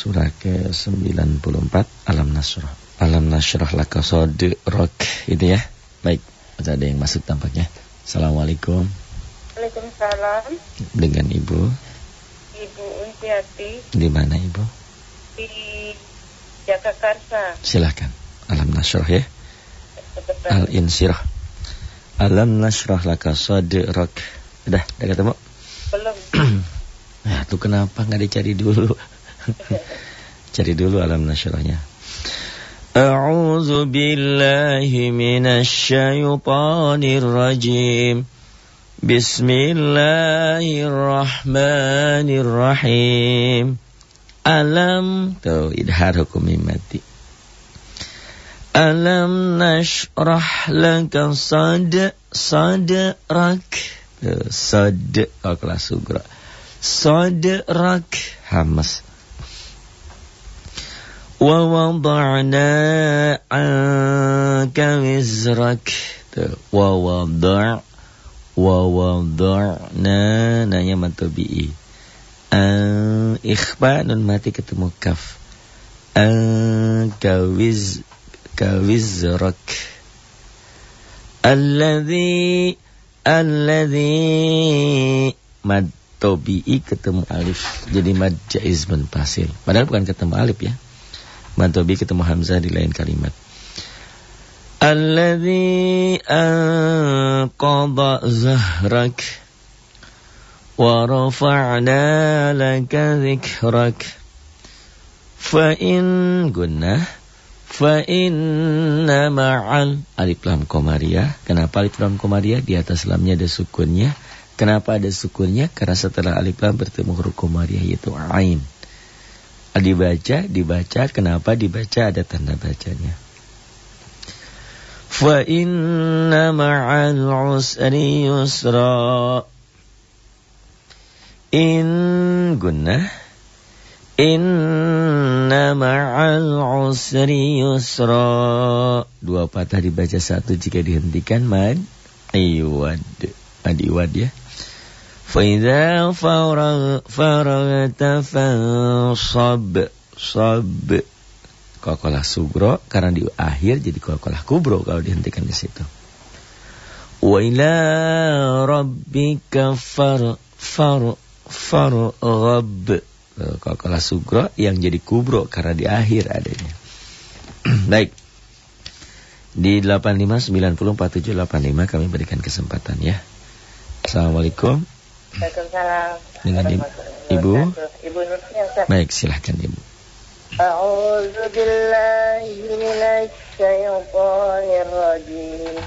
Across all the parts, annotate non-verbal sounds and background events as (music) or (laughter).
surah ke-94 Alam Nasrah. Alam Nasrah laka sadrak itu ya. Baik, ada yang masuk tampaknya. Assalamualaikum. Waalaikumsalam. Dengan Ibu? Ibu Untiati. Di mana Ibu? Di Jagakarsa. Silahkan. Alam Nasrah ya. Al-Insirah. Alam Nasrah laka sadrak. Udah, udah ketemu? Belum. (clears throat) nah, tuh kenapa nggak dicari dulu? (laughs) Cari dulu alam nasyrahnya. A'udzu billahi minasy syaithanir rajim. Bismillahirrahmanirrahim. Alam tuh idhar hukum mati. Alam nashrah laka sad sadrak. Sad kalau kelas sugra. Sadrak hamas. ووضعنا عنك وزرك ووضع ووضعنا nanya matobi'i an ikhfa nun mati ketemu kaf an kawiz kawizrak alladhi alladhi mad tobi'i ketemu alif jadi mad jaiz pasil padahal bukan ketemu alif ya Mantobi ketemu Hamzah di lain kalimat. Alladhi anqadha zahrak wa rafa'na laka dhikrak fa in gunnah fa inna ma'al. Alif lam komariah kenapa alif lam komariah di atas lamnya ada sukunnya. Kenapa ada sukunnya? Karena setelah alif lam bertemu huruf komariah yaitu ain dibaca, dibaca, kenapa dibaca ada tanda bacanya. Fa inna ma'al usri yusra. In gunnah Inna ma'al usri yusra. Dua patah dibaca satu jika dihentikan mad iwad. Mad iwad ya. فإذا فرغ فرغت فانصب صب Kokolah sugro karena di akhir jadi kokolah kubro kalau dihentikan di situ. Wa ila rabbika far far far rabb Kokolah sugro yang jadi kubro karena di akhir adanya. (clears throat) Baik. Di 85904785 kami berikan kesempatan ya. Assalamualaikum. Waalaikumsalam. Dengan ibu. Ibu. Ibu Nursiah. Baik, silahkan ibu. A'udzu billahi minasy syaithanir rajim.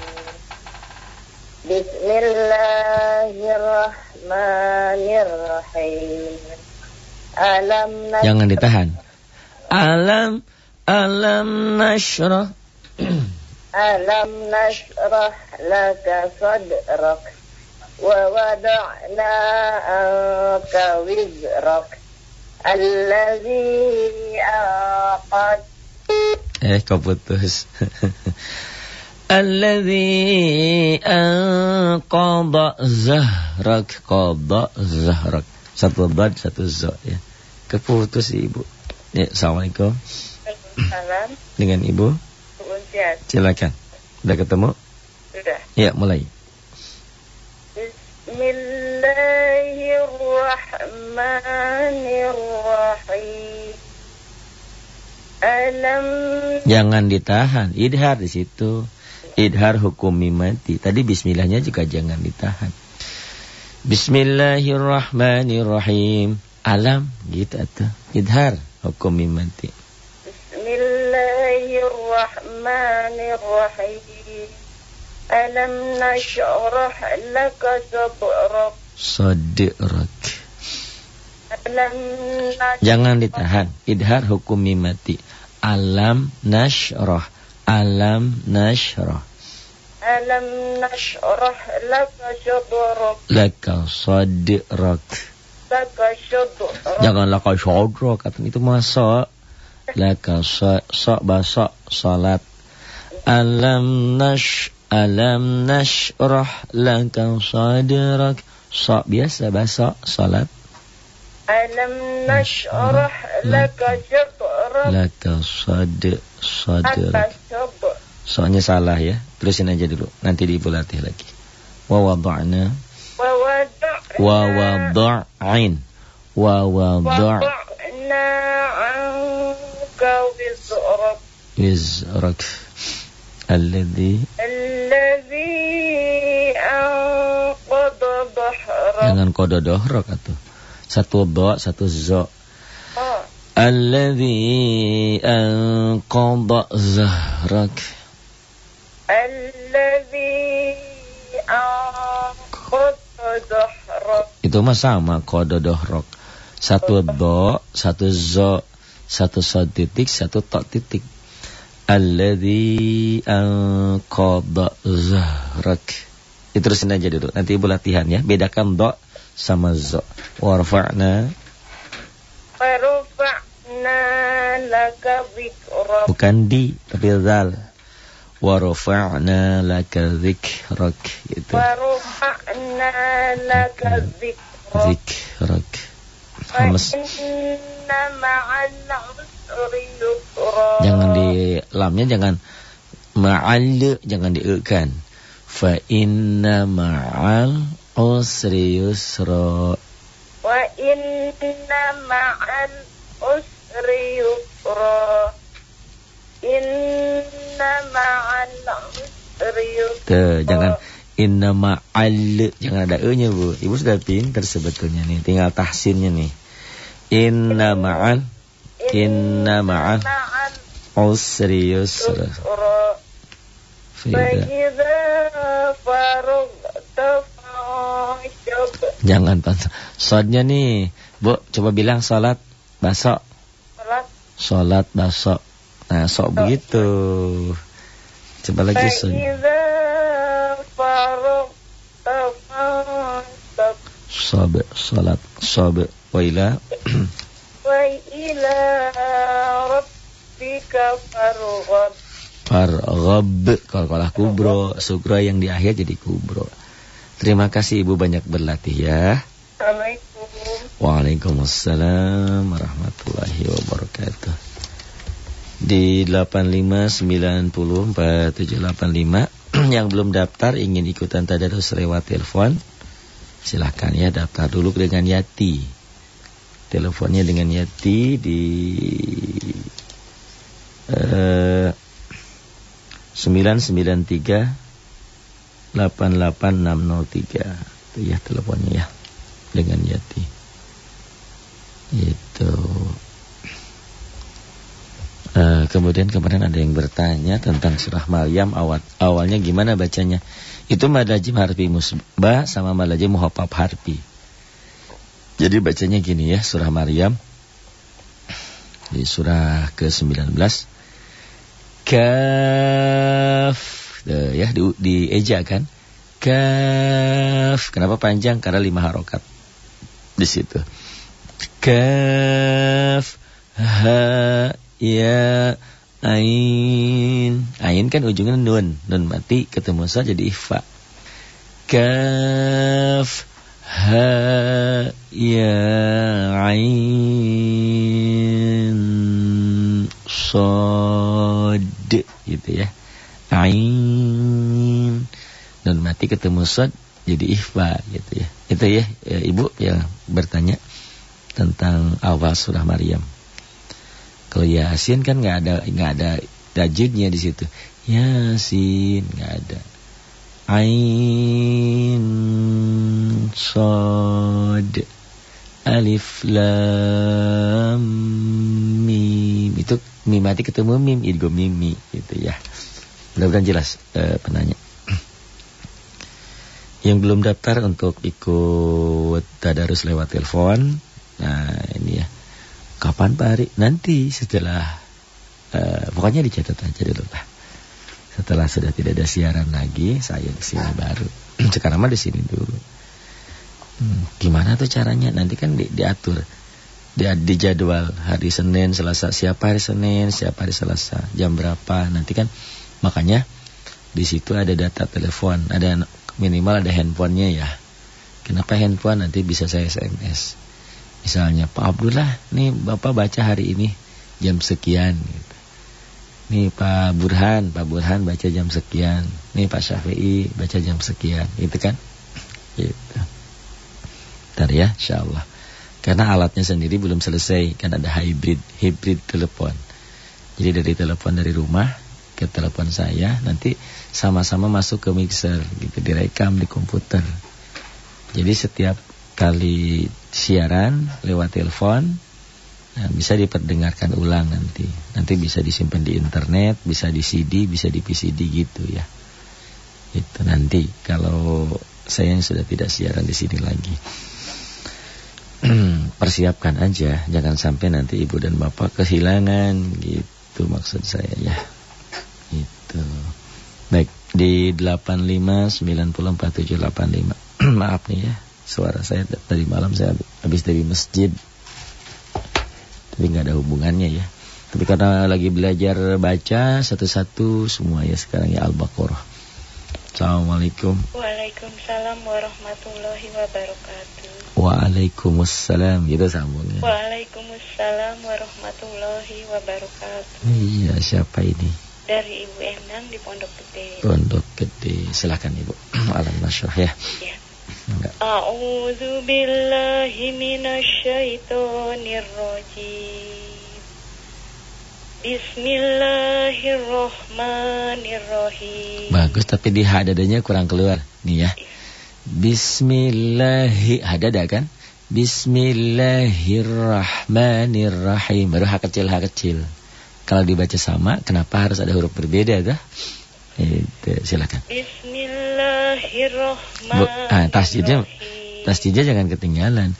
Bismillahirrahmanirrahim. Alam Jangan ditahan. Alam alam nashrah. alam nashrah laka sadrak. ووضعنا عنك وزرك الذي أنقض Eh kau putus Alladhi anqadha zahrak Qadha zahrak Satu bad, satu za ya. Keputus ibu Ya, Assalamualaikum Salam Dengan ibu Silakan Sudah ketemu? Sudah Ya mulai Alam Jangan ditahan, idhar di situ. Idhar hukum mimati. Tadi bismillahnya juga jangan ditahan. Bismillahirrahmanirrahim. Alam gitu atau idhar hukum mimati. Bismillahirrahmanirrahim. Laka sadrak. Sadrak. Alam nashrah. Jangan ditahan. Idhar hukum mimati. Alam nashrah. Alam nashrah. Alam nashrah laka sadrak. Laka sadrak. Laka sadrak. Jangan laka sadrak. Kata itu masa. Laka sa, sa basa salat. Alam nash Alam nashrah laka sadrak. So biasa bahasa salat. Alam nashrah laka sadrak. Laka sadrak sadrak. Soalnya salah ya. Terusin aja dulu. Nanti diibu latih lagi. Wa wada'na. Wa wada'na. Wa wada'in. Wa wizrak. Wizrak. Alladhi الذي أنقض ظهرك Jangan kodo dohrok atau satu do, satu zo. آه. Alladhi anqadha zahrak. الذي أنقض ظهرك Itu mah sama kodo dohrok. Satu do, satu zo, satu sod titik, satu tok titik. Alladhi anqadha zahrak. Diterusin aja dulu. Nanti ibu latihan ya. Bedakan do sama zo. Warfa'na. Warfa'na laka zikrak. Bukan di, tapi zal. Warfa'na laka zikrak. Gitu. Warfa'na laka zikrak. Zikrak. Hamas Fa'inna ma'al Jangan di lamnya jangan ma'al jangan diukan. Fa inna ma'al usri yusra. Wa inna ma'al usri yusra. Inna ma'al usri yusra. Tuh, jangan inna ma'al jangan ada e-nya, Bu. Ibu sudah pinter sebetulnya nih, tinggal tahsinnya nih. Inna ma'al inna ma'al usri yusra Jangan pantas. soalnya nih, Bu, coba bilang salat basok. Salat. Salat basok. Nah, sok begitu. Coba lagi sun. Sobe, salat, sobe, waila. (clears throat) وإلى ربك فارغب farghab. Kalau kalah kubro, sukro yang di akhir jadi kubro. Terima kasih Ibu banyak berlatih ya. Assalamualaikum Waalaikumsalam warahmatullahi wabarakatuh. Di 8590475 (clears throat) yang belum daftar ingin ikutan tadarus lewat telepon, silahkan ya daftar dulu dengan Yati. Teleponnya dengan Yati di eh, 993 88603 itu ya teleponnya ya dengan Yati. Itu. Eh, kemudian kemarin ada yang bertanya tentang surah Maryam awal awalnya gimana bacanya. Itu madajim harfi musbah sama madajim muhafaf harfi. Jadi bacanya gini ya surah Maryam. Di surah ke-19. Kaf. Ya di, di eja kan? Kaf. Kenapa panjang? Karena lima harokat. Di situ. Kaf. Ha ya ain. Ain kan ujungnya nun. Nun mati ketemu saja jadi ifa. Kaf ha ya ain sod gitu ya. Ain. Nun mati ketemu sod jadi ifa gitu ya. Itu ya, ya ibu yang bertanya tentang awal surah Maryam. Kalau Yasin kan nggak ada nggak ada tajwidnya di situ. Yasin nggak ada. Ain Sod Alif Lam Mim itu mim mati ketemu mim idgham mimi gitu ya. Mudah-mudahan jelas eh, penanya. Yang belum daftar untuk ikut tadarus lewat telepon. Nah ini ya. Kapan Pak Ari? Nanti setelah eh, pokoknya dicatat aja dulu lah setelah sudah tidak ada siaran lagi saya di sini baru. (clears throat) Sekarang mah di sini dulu hmm, gimana tuh caranya? Nanti kan di, diatur. Di, di jadwal hari Senin Selasa. Siapa hari Senin siapa hari Selasa. Jam berapa? Nanti kan makanya di situ ada data telepon. Ada minimal ada handphonenya ya. Kenapa handphone? Nanti bisa saya SMS Misalnya Pak Abdullah, nih Bapak baca hari ini jam sekian. Gitu. Nih Pak Burhan, Pak Burhan baca jam sekian. Nih Pak Syafi'i baca jam sekian, gitu kan? Gitu. Ntar ya, insyaallah. Karena alatnya sendiri belum selesai, kan ada hybrid, hybrid telepon. Jadi dari telepon dari rumah ke telepon saya, nanti sama-sama masuk ke mixer, gitu, direkam di komputer. Jadi setiap kali siaran lewat telepon nah, bisa diperdengarkan ulang nanti. Nanti bisa disimpan di internet, bisa di CD, bisa di PCD gitu ya. Itu nanti kalau saya yang sudah tidak siaran di sini lagi. (clears throat) Persiapkan aja, jangan sampai nanti ibu dan bapak kehilangan gitu maksud saya ya. Itu. Baik, di 85904785. (clears throat) Maaf nih ya suara saya tadi malam saya habis dari masjid tapi nggak ada hubungannya ya tapi karena lagi belajar baca satu-satu semua ya sekarang ya Al-Baqarah Assalamualaikum Waalaikumsalam warahmatullahi wabarakatuh Waalaikumsalam. Gitu sambungnya. Waalaikumsalam warahmatullahi wabarakatuh. Iya siapa ini? Dari Ibu Endang di Pondok Gede. Pondok Gede. Silakan Ibu. (clears throat) Alam Nasrah ya. Ya A'udzu billahi minasyaitonir rajim. Bismillahirrahmanirrahim. Bagus tapi di hadadanya kurang keluar. Nih ya. Bismillahi hadada kan? Bismillahirrahmanirrahim. Baru ha kecil ha kecil. Kalau dibaca sama, kenapa harus ada huruf berbeda dah? Itu, silakan. Bismillahirrahmanirrahim. ah, tasjidnya, tasjidnya jangan ketinggalan.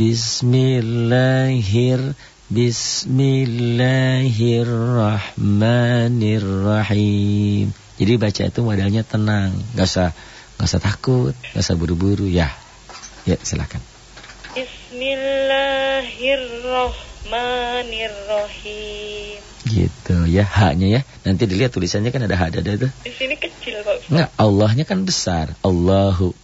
Bismillahir Bismillahirrahmanirrahim. Jadi baca itu modalnya tenang, nggak usah nggak usah takut, nggak usah buru-buru ya. Ya silakan. Bismillahirrahmanirrahim. Gitu ya, haknya ya. Nanti dilihat tulisannya kan ada hak ada itu. Di sini kecil kok. Enggak, Allahnya kan besar. Allahu.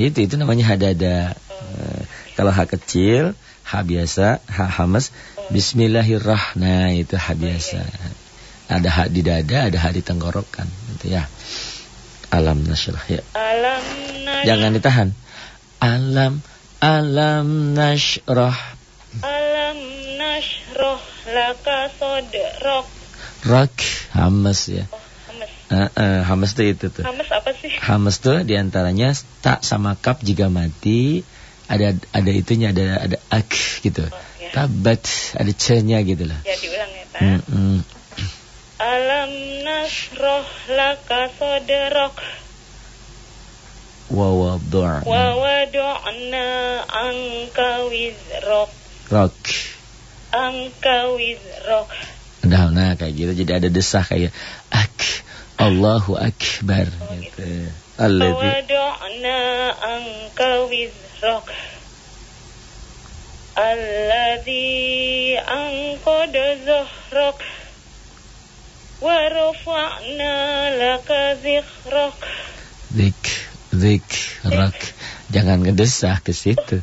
Itu itu namanya hadada. Uh, kalau hak kecil, hak biasa, hak hamas, bismillahirrahmanirrahim itu hak biasa. Ada hak di dada, ada hak di tenggorokan, gitu ya. Alam nasyrah ya. Alam nasyrah. Jangan ditahan. Alam alam nasyrah. Alam nasyrah laka sodrok. Rak hamas ya. Oh, hamas. Uh, uh, hamas itu itu tuh. Hamas apa sih? Hamas tuh di antaranya tak sama kap jika mati ada ada itunya ada ada ak gitu. Oh, ya. Tabat ada c-nya gitu lah. Ya diulang ya, Pak. Mm -mm. Alam nasroh laka sodrok Wa wada'na wa wadu'na angka wizrok. Rak. angka wizrok. Nah, nah kayak gitu. Jadi ada desah kayak ak Allahu akbar. Oh, gitu. Alladzi wadu'na angka wizrok. Alladzi angqada zahrok rafa'na laka zikhrok zik zik rak. Jangan ngedesah ke situ.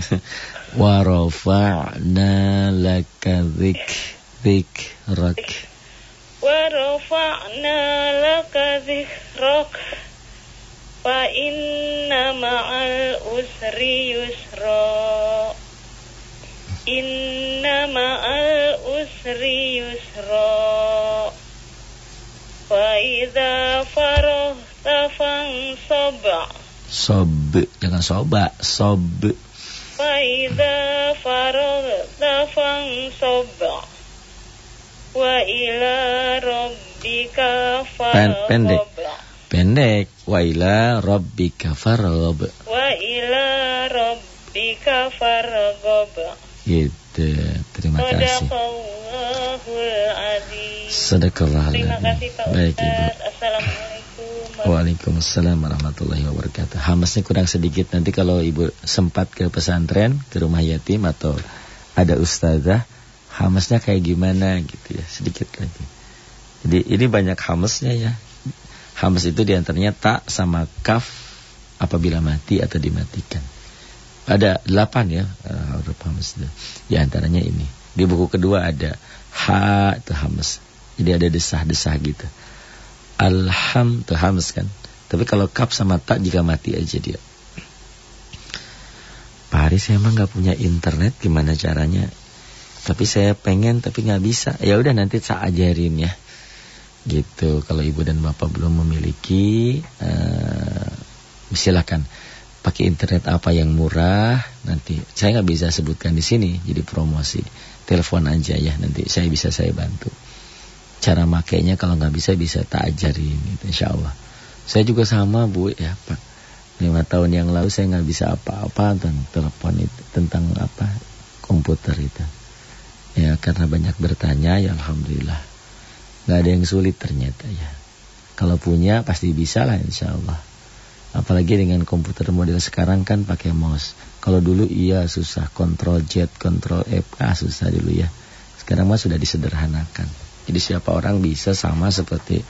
(laughs) Wa rafa'na laka zik zik rak. wa rafa'na laka zikhrok fa inna ma'al usri yusra inna ma'al usri fansab Sob, jangan soba, sob. fa idza farahta fansab wa ila rabbika Pen- pendek. farghab Pendek. Wa ila rabbika farghab. wa ila rabbika farghab Gitu. Terima kasih. Sadaqallah Terima kasih Pak Baik Ibu. Ustaz Assalamualaikum Waalaikumsalam warahmatullahi wabarakatuh. Hamasnya kurang sedikit nanti kalau ibu sempat ke pesantren, ke rumah yatim atau ada ustazah, hamasnya kayak gimana gitu ya, sedikit lagi. Jadi ini banyak hamasnya ya. Hamas itu di antaranya tak sama kaf apabila mati atau dimatikan. Ada delapan ya uh, huruf hamas itu. Di antaranya ini. Di buku kedua ada ha itu hamas. Jadi ada desah-desah gitu. Alham itu hamas kan. Tapi kalau kap sama tak jika mati aja dia. Pak Haris saya emang nggak punya internet gimana caranya? Tapi saya pengen tapi nggak bisa. Ya udah nanti saya ajarin ya. Gitu. Kalau ibu dan bapak belum memiliki, uh, silakan pakai internet apa yang murah. Nanti saya nggak bisa sebutkan di sini. Jadi promosi. Telepon aja ya. Nanti saya bisa saya bantu. Cara makainya kalau nggak bisa bisa tak ajarin. Gitu, insya Allah. Saya juga sama bu ya pak. Lima tahun yang lalu saya nggak bisa apa-apa tentang telepon itu tentang apa komputer itu. Ya karena banyak bertanya ya alhamdulillah. Nggak ada yang sulit ternyata ya. Kalau punya pasti bisa lah insya Allah apalagi dengan komputer model sekarang kan pakai mouse. Kalau dulu iya susah. Kontrol Z kontrol F ah susah dulu ya. Sekarang mah sudah disederhanakan jadi siapa orang bisa sama seperti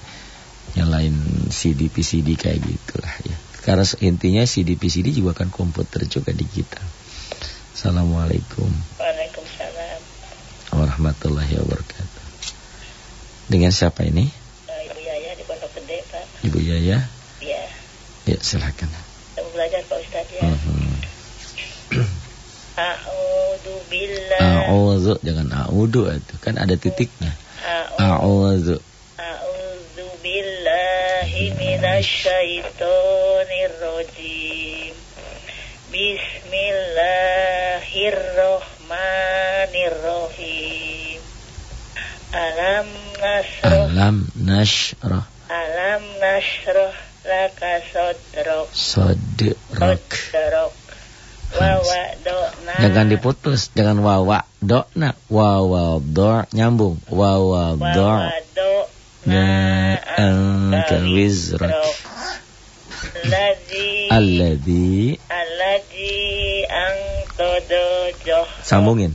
yang lain CD PCD kayak gitulah ya karena intinya CD-PCD juga kan komputer juga digital. Assalamualaikum. Waalaikumsalam. Warahmatullahi wabarakatuh. Dengan siapa ini? Uh, Ibu Yaya di Pondok Gede, Pak. Ibu Yaya? Iya. Ya, silakan. Saya belajar Pak Ustadz ya. Uh -huh. A'udzu billah. A'udzu jangan a'udzu itu kan ada titiknya. A'udzu. A'udzu billahi minasyaitonir rajim. Bismillahirrahmanirrahim. Alam nasroh Alam nashrah Alam nasroh laka sodrok sadrak. Sodrok Wawa do'na Jangan diputus, jangan wawa do'na, wawa do nyambung, wawa do Wawa do'na anka wizrak. Alladzi Alladzi Alladzi. Angkodo joh. Sambungin.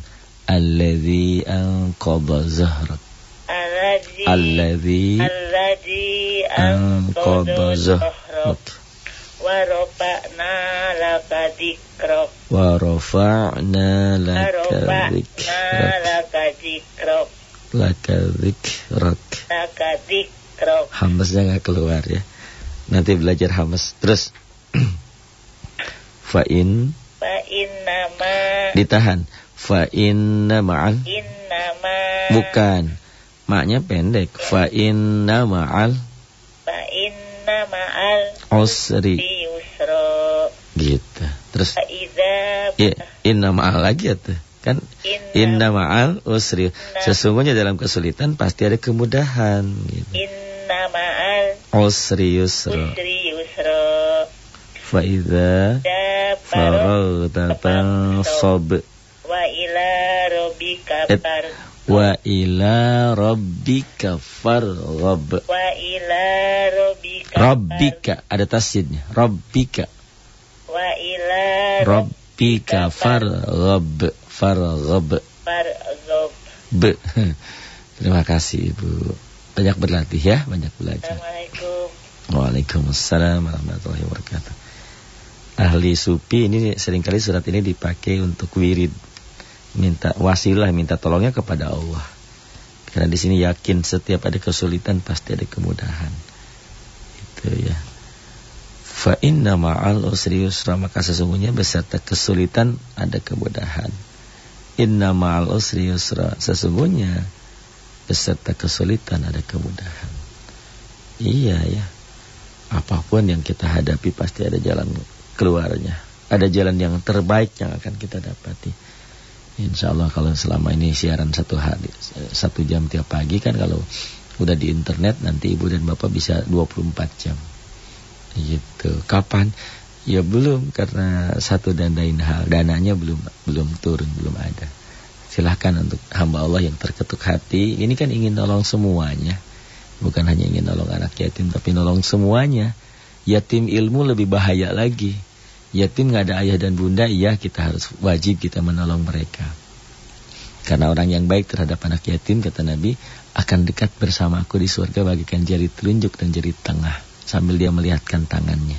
Alladzi anqadha zahrak. Alladzi Alladzi anqadha angkodo zahrak. Warofa'na Wa rafa'na laka dzikrak. laka dikrok Laka dikrok Hamzah nggak keluar ya. Nanti belajar hamz terus. (clears throat) Fa in Fa innama ditahan. Fa inna ma'al Innama bukan. Maknya pendek. Fa inna ma'al Fa inna ma'al usri. yusro Gitu. Terus Fa ya, inna ma'al lagi ya tuh. Kan Inna inna ma'al usri. Sesungguhnya dalam kesulitan pasti ada kemudahan gitu. Inna ma'al Usri yusra. usri yusro Fa idza Dabarok faragta fansab. Wa ila robika Et- far Wa ila rabbika farghab. Wa ila robika Rabbika ada tasjidnya. Rabbika. Wa ila Rabbika farghab. Farghab. fargob B. (laughs) Terima kasih Ibu. Banyak berlatih ya, banyak belajar. Assalamualaikum Waalaikumsalam warahmatullahi wabarakatuh. Ahli supi ini sering kali surat ini dipakai untuk wirid. Minta wasilah, minta tolongnya kepada Allah. Karena di sini yakin setiap ada kesulitan pasti ada kemudahan. Itu ya. Fa inna ma'al usri yusra maka sesungguhnya beserta kesulitan ada kemudahan. Inna ma'al usri yusra sesungguhnya beserta kesulitan ada kemudahan. Iya ya. Apa pun yang kita hadapi pasti ada jalan keluarnya. Ada jalan yang terbaik yang akan kita dapati. Insya Allah kalau selama ini siaran satu hari, satu jam tiap pagi kan kalau udah di internet nanti ibu dan bapak bisa 24 jam. Gitu. Kapan? Ya belum karena satu dan lain hal dananya belum belum turun belum ada. Silahkan untuk hamba Allah yang terketuk hati. Ini kan ingin nolong semuanya. Bukan hanya ingin nolong anak yatim tapi nolong semuanya. Yatim ilmu lebih bahaya lagi. Yatim nggak ada ayah dan bunda, iya kita harus wajib kita menolong mereka. Karena orang yang baik terhadap anak yatim kata Nabi akan dekat bersama aku di surga bagikan jari telunjuk dan jari tengah sambil dia melihatkan tangannya.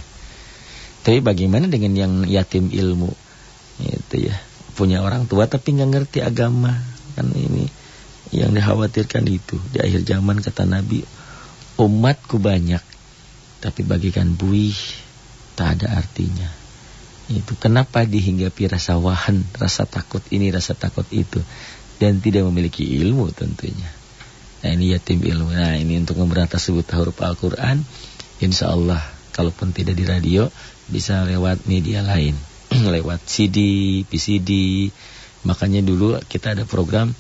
Tapi bagaimana dengan yang yatim ilmu? Itu ya. Punya orang tua tapi nggak ngerti agama. Kan ini yang dikhawatirkan itu. Di akhir zaman kata Nabi, umatku banyak. Tapi bagikan buih tak ada artinya. Itu kenapa dihinggapi rasa wahan, rasa takut ini, rasa takut itu. Dan tidak memiliki ilmu tentunya. Nah ini yatim ilmu. Nah ini untuk memberantas sebut huruf Al-Quran. Insya Allah kalaupun tidak di radio bisa lewat media lain. (clears throat) lewat CD, PCD. Makanya dulu kita ada program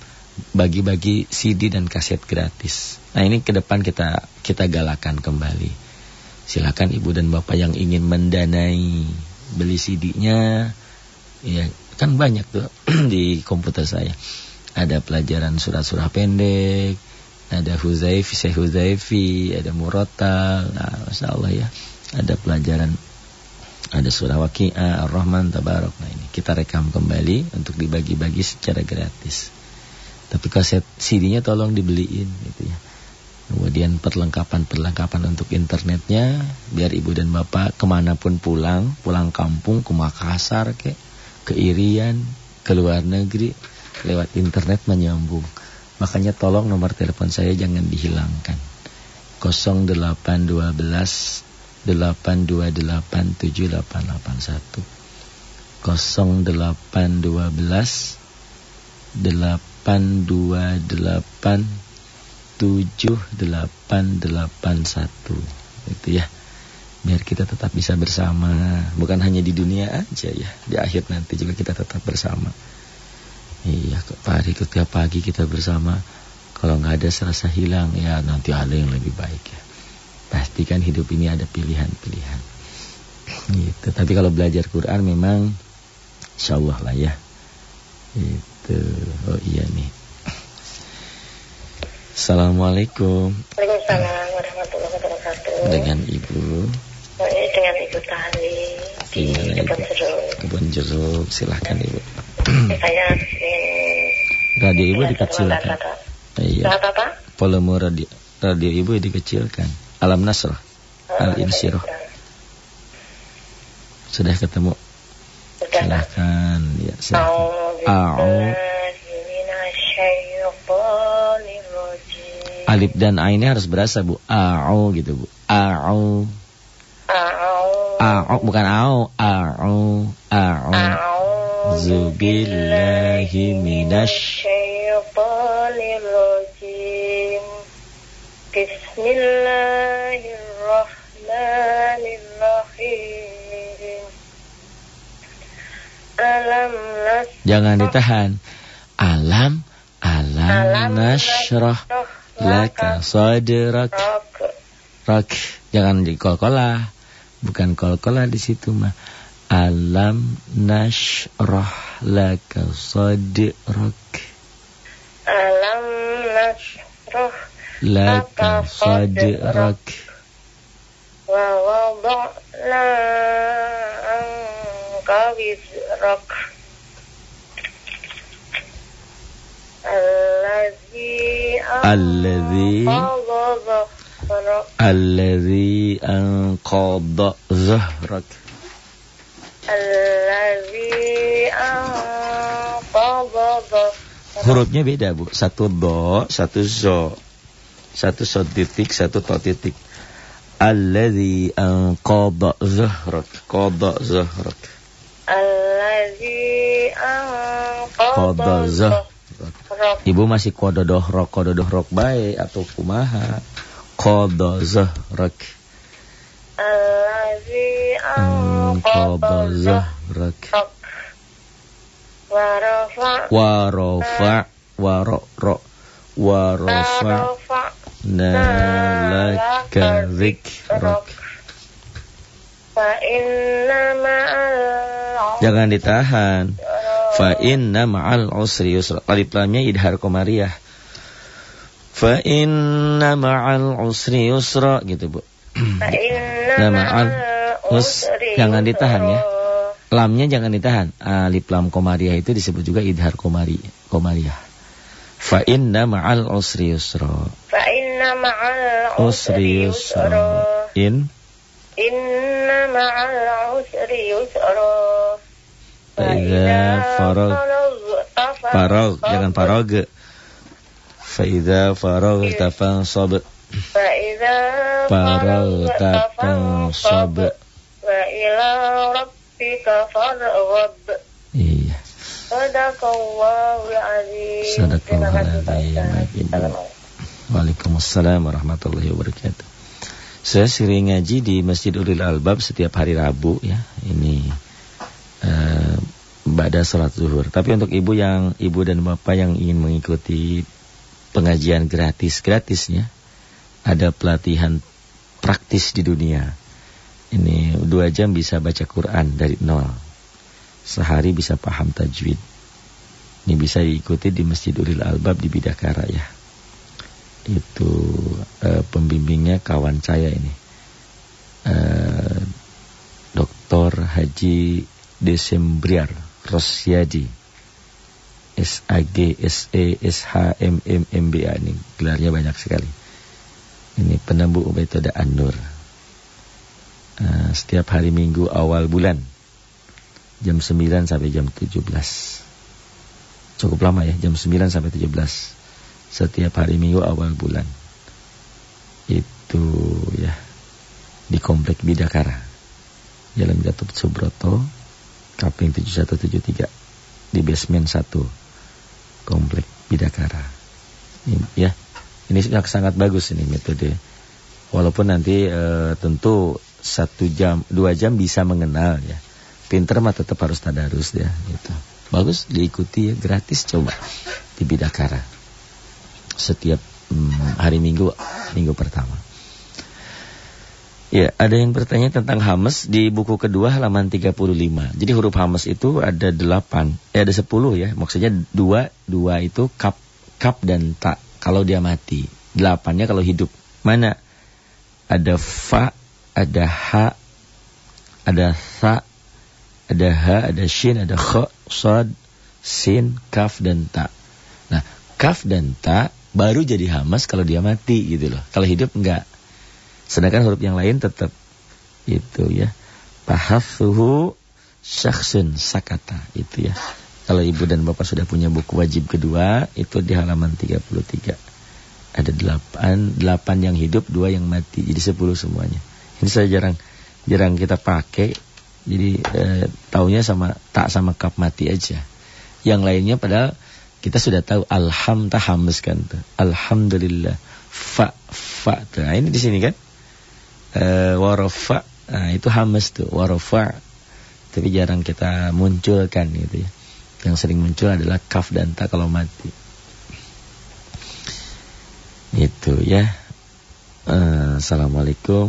bagi-bagi CD dan kaset gratis. Nah ini ke depan kita kita galakan kembali. Silakan ibu dan bapak yang ingin mendanai beli CD-nya, ya kan banyak tuh (clears throat) di komputer saya. Ada pelajaran surat-surat pendek, ada Huzaifi, Syekh Huzaifi, ada Murotal, nah, Masya Allah ya. Ada pelajaran, ada surah Waqi'ah, Ar-Rahman, Tabarok. Nah ini kita rekam kembali untuk dibagi-bagi secara gratis. Tapi kaset CD-nya tolong dibeliin gitu ya. Kemudian perlengkapan-perlengkapan untuk internetnya biar ibu dan bapak ke mana pun pulang, pulang kampung ke Makassar ke, ke Irian, ke luar negeri lewat internet menyambung. Makanya tolong nomor telepon saya jangan dihilangkan. 0812 828 7881 0812 828 7881 itu ya biar kita tetap bisa bersama bukan hanya di dunia aja ya di akhir nanti juga kita tetap bersama iya Pak Hari ketika pagi kita bersama kalau nggak ada serasa hilang ya nanti ada yang lebih baik ya pastikan hidup ini ada pilihan-pilihan gitu tapi kalau belajar Quran memang Insya Allah lah ya itu oh iya nih Assalamualaikum. Waalaikumsalam warahmatullahi wabarakatuh. Dengan Ibu. Dengan Ibu Tali di Kebun Jeruk. Kebun Jeruk, silahkan Ibu. (clears throat) Saya ingin radio Ibu dikecilkan. Iya. Volume radio, radio Ibu dikecilkan. Alam Nasrah. Al Insyirah. Sudah ketemu? Sudah. Silahkan. Ya, silahkan. Alif dan A ini harus berasa Bu. A'u gitu Bu. A'u. A'u. A'u bukan a'u. A'u. A'u. Zubillahi minash. Bismillahirrahmanirrahim. Alam nas. Jangan ditahan. Alam. Alam, alam nashrah laka sadrak rak jangan di kol-kolah bukan kol-kolah di situ mah alam nashrah laka sadrak alam nashrah laka sadrak wa wada'na anka wizrak الذي الذي أنقض ظهرك الذي Hurufnya beda bu. Satu do, satu zo. Satu so titik, satu to titik. Allazi anqada zahrak Qada zahrak Allazi anqada zahrak Ibu masih kodo dohrok Kodo dohrok baik atau kumaha? Kodo zahrak Allazi kodo zahrak. Warofa. Warofa. Waro. Warofa. Nalaka zikrak. Jangan ditahan. Fa inna ma'al usri yusra. Alif lamnya idhar komariah. Fa inna ma'al usri yusra gitu, Bu. Fa inna Ya ma'al terus jangan ditahan ya. Lamnya jangan ditahan. Alif lam komariah itu disebut juga idhar komari, komariah Fa inna ma'al usri Fa inna ma'al usri In? Inna ma'al usri yusra. Fa inna farog Farog, jangan farog Fa ida farog ta'fan tafansab Farag tafansab Wa ila rabbika farghab Iya Sadaqallahul azim Waalaikumsalam warahmatullahi wabarakatuh saya sering ngaji di Masjid Ulil Albab setiap hari Rabu ya. Ini uh, pada sholat zuhur. Tapi untuk ibu yang ibu dan bapak yang ingin mengikuti pengajian gratis gratisnya, ada pelatihan praktis di dunia. Ini dua jam bisa baca Quran dari nol. Sehari bisa paham tajwid. Ini bisa diikuti di Masjid Ulil Albab di Bidakara ya itu uh, pembimbingnya kawan saya ini uh, Dr. Haji Desembriar Rosyadi SAG SE SHMMMBA ini gelarnya banyak sekali ini penembu metode An-Nur uh, setiap hari Minggu awal bulan jam 9 sampai jam 17 cukup lama ya jam 9 sampai 17 setiap hari minggu awal bulan. Itu ya di Komplek Bidakara. Jalan Gatot Subroto, Kapling 7173 di basement 1 Komplek Bidakara. Ini, ya. Ini sangat bagus ini metode. Walaupun nanti e, tentu satu jam, dua jam bisa mengenal ya. Pinter mah tetap harus tadarus ya gitu. Bagus diikuti ya, gratis coba di Bidakara setiap hmm, hari Minggu minggu pertama. Ya, ada yang bertanya tentang hamas di buku kedua halaman 35. Jadi huruf hamas itu ada 8, eh ada 10 ya. Maksudnya 2, 2 itu kap kap dan tak kalau dia mati. 8-nya kalau hidup. Mana? Ada fa, ada ha, ada sa, ada ha, ada shin, ada kha, sad, sin, kaf dan ta. Nah, kaf dan ta baru jadi hamas kalau dia mati gitu loh. Kalau hidup enggak. Sedangkan huruf yang lain tetap itu ya. Pahafuhu syakhsun sakata itu ya. Kalau ibu dan bapak sudah punya buku wajib kedua itu di halaman 33. Ada delapan, delapan yang hidup, dua yang mati. Jadi sepuluh semuanya. Ini saya jarang jarang kita pakai. Jadi eh, taunya sama tak sama kap mati aja. Yang lainnya padahal kita sudah tahu alhamdulillah kan. Alhamdulillah. Fa fa. Nah, ini di sini kan. Uh, warafa. Nah, itu hamas tuh. Warafa. Tapi jarang kita munculkan gitu ya. Yang sering muncul adalah kaf dan ta kalau mati. Itu ya. Uh, Assalamualaikum.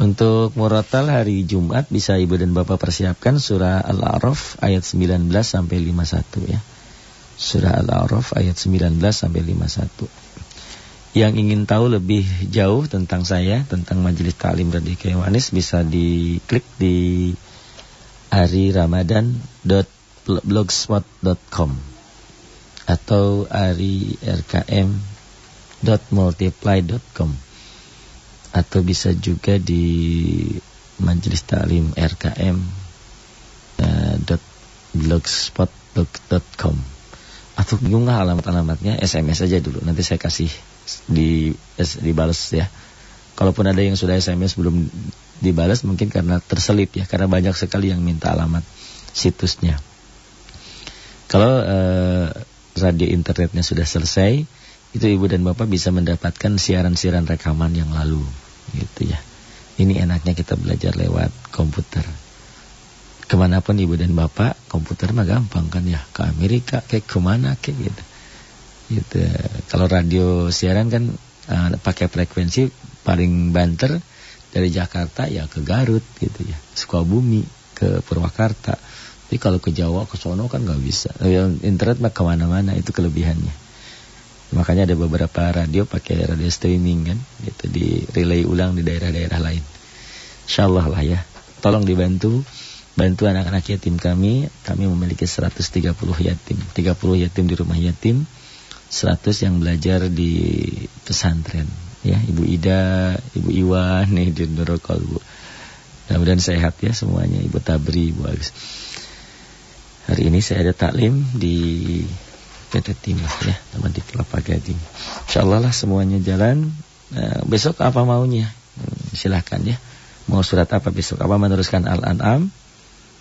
Untuk murotal hari Jumat bisa Ibu dan Bapak persiapkan surah Al-A'raf ayat 19 sampai 51 ya. Surah Al-A'raf ayat 19 sampai 51. Yang ingin tahu lebih jauh tentang saya, tentang Majelis Ta'lim Radika Manis bisa diklik di ariramadan.blogspot.com atau arirkm.multiply.com atau bisa juga di Majelis Taklim RKM dot blogspot.com atau bingung alamat-alamatnya? SMS aja dulu nanti saya kasih di dibalas ya. Kalaupun ada yang sudah SMS belum dibalas mungkin karena terselip ya karena banyak sekali yang minta alamat situsnya. Kalau uh, radio internetnya sudah selesai itu ibu dan bapak bisa mendapatkan siaran-siaran rekaman yang lalu gitu ya. Ini enaknya kita belajar lewat komputer. Ke mana pun ibu dan bapak komputer mah gampang kan ya. Ke Amerika kayak ke mana kayak gitu. Gitu. Kalau radio siaran kan uh, pakai frekuensi paling banter dari Jakarta ya ke Garut gitu ya Sukabumi ke Purwakarta tapi kalau ke Jawa ke sono kan nggak bisa internet mah ke mana-mana itu kelebihannya Makanya ada beberapa radio pakai radio streaming kan, gitu di relay ulang di daerah-daerah lain. Insyaallah lah ya. Tolong dibantu bantu anak-anak yatim kami. Kami memiliki 130 yatim, 30 yatim di rumah yatim, 100 yang belajar di pesantren. Ya, Ibu Ida, Ibu Iwan nih di Nurul Bu. Mudah-mudahan sehat ya semuanya Ibu Tabri, Ibu Agus. Hari ini saya ada taklim di PT Timah ya, teman di Kelapa Gading. Insyaallah lah semuanya jalan. Nah, besok apa maunya? Hmm, silahkan ya. Mau surat apa besok? Apa meneruskan Al-An'am?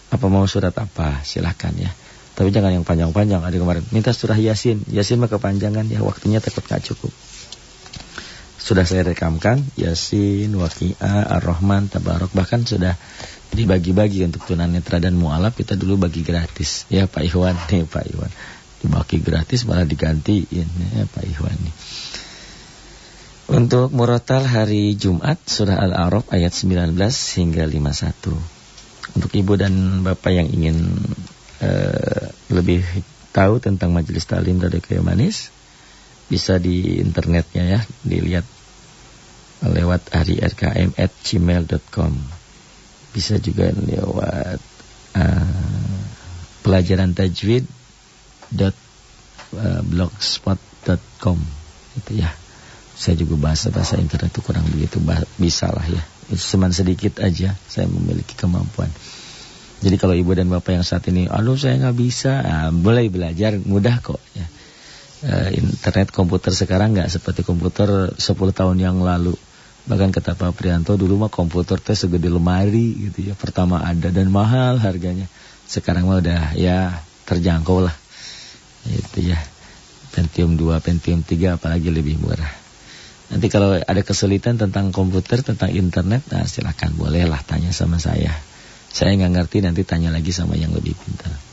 Apa mau surat apa? Silahkan ya. Tapi jangan yang panjang-panjang. Ada kemarin minta surah Yasin. Yasin mah kepanjangan ya, waktunya takut gak cukup. Sudah saya rekamkan Yasin, Waqi'ah, Ar-Rahman, Tabarok. Bahkan sudah dibagi-bagi untuk tunanetra dan mualaf. Kita dulu bagi gratis. Ya Pak Iwan. Nih (laughs) Pak Iwan. Dibagi gratis malah digantiin. Ya Pak Iwan. Nih untuk murotal hari Jumat surah Al-A'raf ayat 19 hingga 51 untuk ibu dan bapak yang ingin uh, lebih tahu tentang majelis talim dari kayu manis bisa di internetnya ya dilihat lewat hari rkm at gmail.com bisa juga lewat uh, pelajaran tajwid dot uh, blogspot.com itu ya. Saya juga bahasa bahasa internet itu kurang begitu bisa lah ya. Itu sedikit aja saya memiliki kemampuan. Jadi kalau ibu dan bapak yang saat ini aduh saya nggak bisa. Nah, boleh belajar mudah kok ya. Uh, internet komputer sekarang nggak seperti komputer 10 tahun yang lalu Bahkan kata Pak Prianto dulu mah komputer teh segede lemari gitu ya. Pertama ada dan mahal harganya. Sekarang mah udah ya terjangkau lah. Itu ya. Pentium 2, Pentium 3 apalagi lebih murah. Nanti kalau ada kesulitan tentang komputer, tentang internet, nah silakan bolehlah tanya sama saya. Saya nggak ngerti nanti tanya lagi sama yang lebih pintar.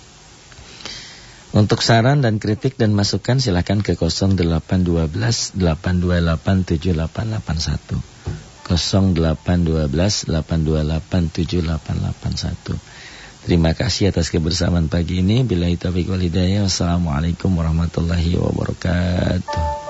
Untuk saran dan kritik dan masukan silakan ke 0812 828 7881. 0812 828 7881. Terima kasih atas kebersamaan pagi ini. Bila itu wal hidayah. Wassalamualaikum warahmatullahi wabarakatuh.